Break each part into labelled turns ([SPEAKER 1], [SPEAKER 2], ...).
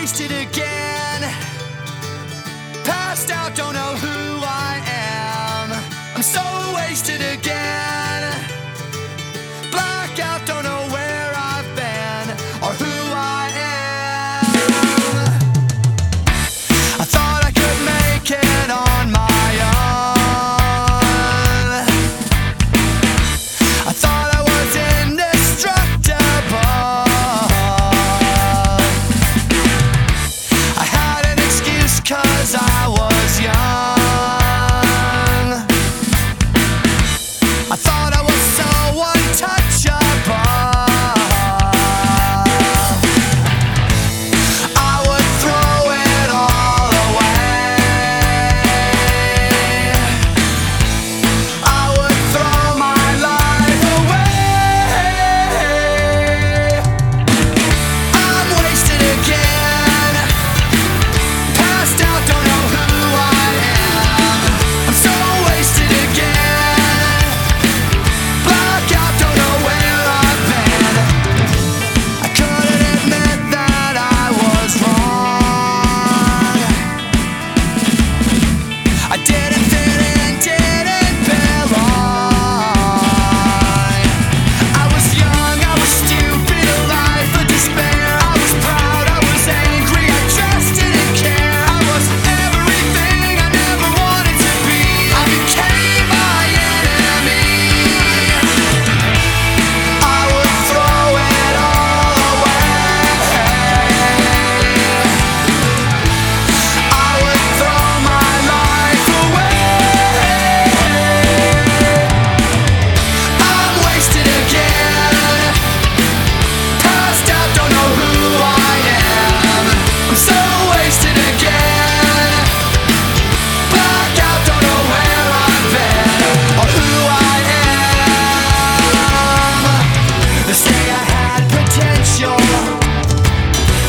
[SPEAKER 1] wasted again. Passed out, don't know who I am. I'm so wasted again.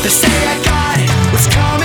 [SPEAKER 1] They say I got it. What's coming?